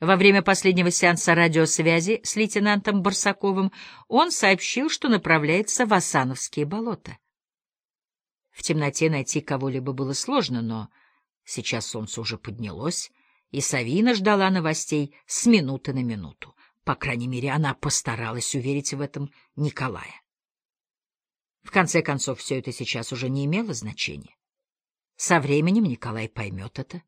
Во время последнего сеанса радиосвязи с лейтенантом Барсаковым он сообщил, что направляется в Асановские болота. В темноте найти кого-либо было сложно, но сейчас солнце уже поднялось, и Савина ждала новостей с минуты на минуту. По крайней мере, она постаралась уверить в этом Николая. В конце концов, все это сейчас уже не имело значения. Со временем Николай поймет это.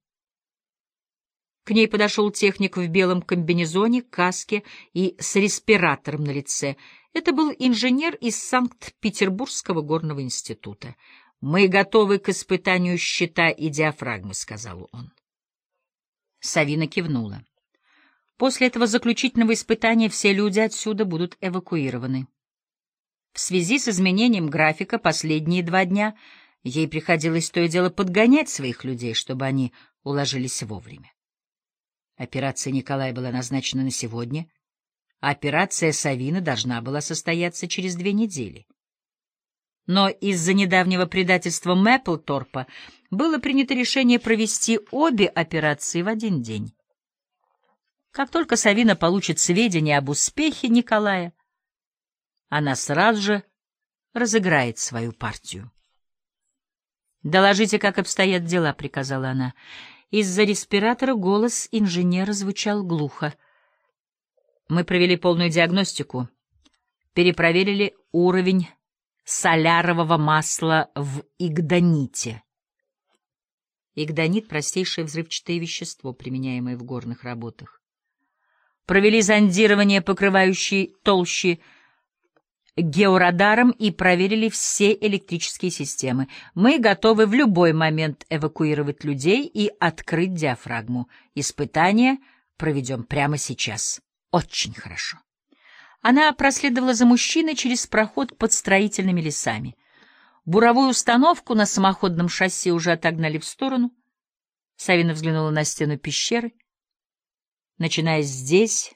К ней подошел техник в белом комбинезоне, каске и с респиратором на лице. Это был инженер из Санкт-Петербургского горного института. «Мы готовы к испытанию щита и диафрагмы», — сказал он. Савина кивнула. После этого заключительного испытания все люди отсюда будут эвакуированы. В связи с изменением графика последние два дня ей приходилось то и дело подгонять своих людей, чтобы они уложились вовремя. Операция Николая была назначена на сегодня, а операция Савина должна была состояться через две недели. Но из-за недавнего предательства Мэпплторпа было принято решение провести обе операции в один день. Как только Савина получит сведения об успехе Николая, она сразу же разыграет свою партию. «Доложите, как обстоят дела», — приказала она. Из-за респиратора голос инженера звучал глухо. Мы провели полную диагностику, перепроверили уровень солярового масла в игданите. Игданит — простейшее взрывчатое вещество, применяемое в горных работах. Провели зондирование, покрывающей толщи георадаром и проверили все электрические системы. Мы готовы в любой момент эвакуировать людей и открыть диафрагму. Испытание проведем прямо сейчас. Очень хорошо. Она проследовала за мужчиной через проход под строительными лесами. Буровую установку на самоходном шасси уже отогнали в сторону. Савина взглянула на стену пещеры. Начиная здесь,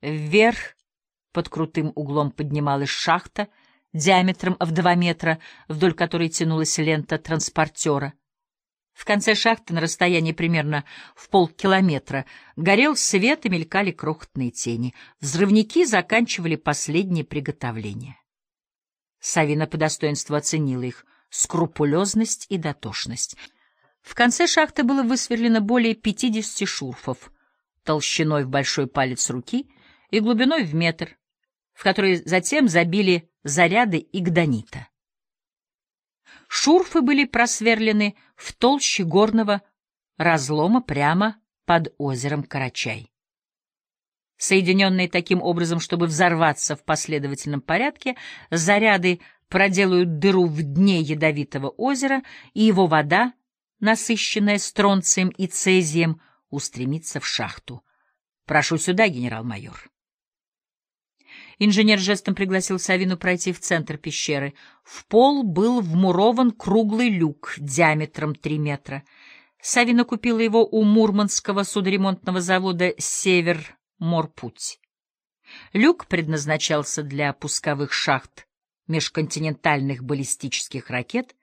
вверх, под крутым углом поднималась шахта диаметром в два метра, вдоль которой тянулась лента транспортера. В конце шахты, на расстоянии примерно в полкилометра, горел свет и мелькали крохотные тени. Взрывники заканчивали последние приготовления. Савина по достоинству оценила их скрупулезность и дотошность. В конце шахты было высверлено более 50 шурфов, толщиной в большой палец руки и глубиной в метр, в которые затем забили заряды игданита. Шурфы были просверлены в толще горного разлома прямо под озером Карачай. Соединенные таким образом, чтобы взорваться в последовательном порядке, заряды проделают дыру в дне ядовитого озера, и его вода, насыщенная стронцием и цезием, устремится в шахту. Прошу сюда, генерал-майор. Инженер жестом пригласил Савину пройти в центр пещеры. В пол был вмурован круглый люк диаметром три метра. Савина купила его у Мурманского судоремонтного завода «Север Морпуть». Люк предназначался для пусковых шахт межконтинентальных баллистических ракет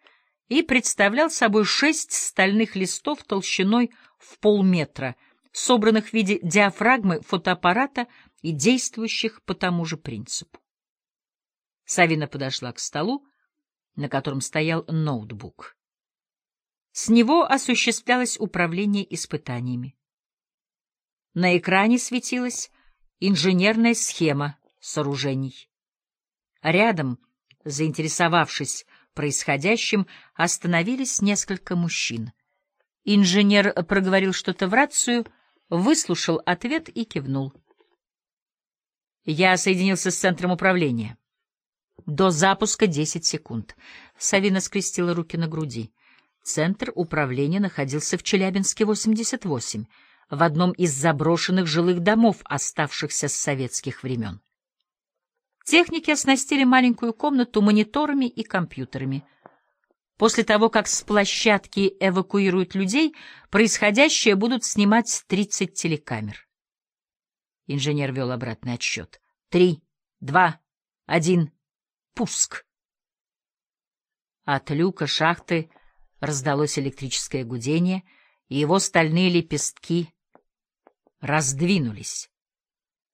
и представлял собой шесть стальных листов толщиной в полметра, собранных в виде диафрагмы фотоаппарата и действующих по тому же принципу. Савина подошла к столу, на котором стоял ноутбук. С него осуществлялось управление испытаниями. На экране светилась инженерная схема сооружений. Рядом, заинтересовавшись происходящим, остановились несколько мужчин. Инженер проговорил что-то в рацию, выслушал ответ и кивнул. Я соединился с центром управления. До запуска 10 секунд. Савина скрестила руки на груди. Центр управления находился в Челябинске, 88, в одном из заброшенных жилых домов, оставшихся с советских времен. Техники оснастили маленькую комнату мониторами и компьютерами. После того, как с площадки эвакуируют людей, происходящее будут снимать 30 телекамер. Инженер вел обратный отсчет. Три, два, один, пуск. От люка шахты раздалось электрическое гудение, и его стальные лепестки раздвинулись.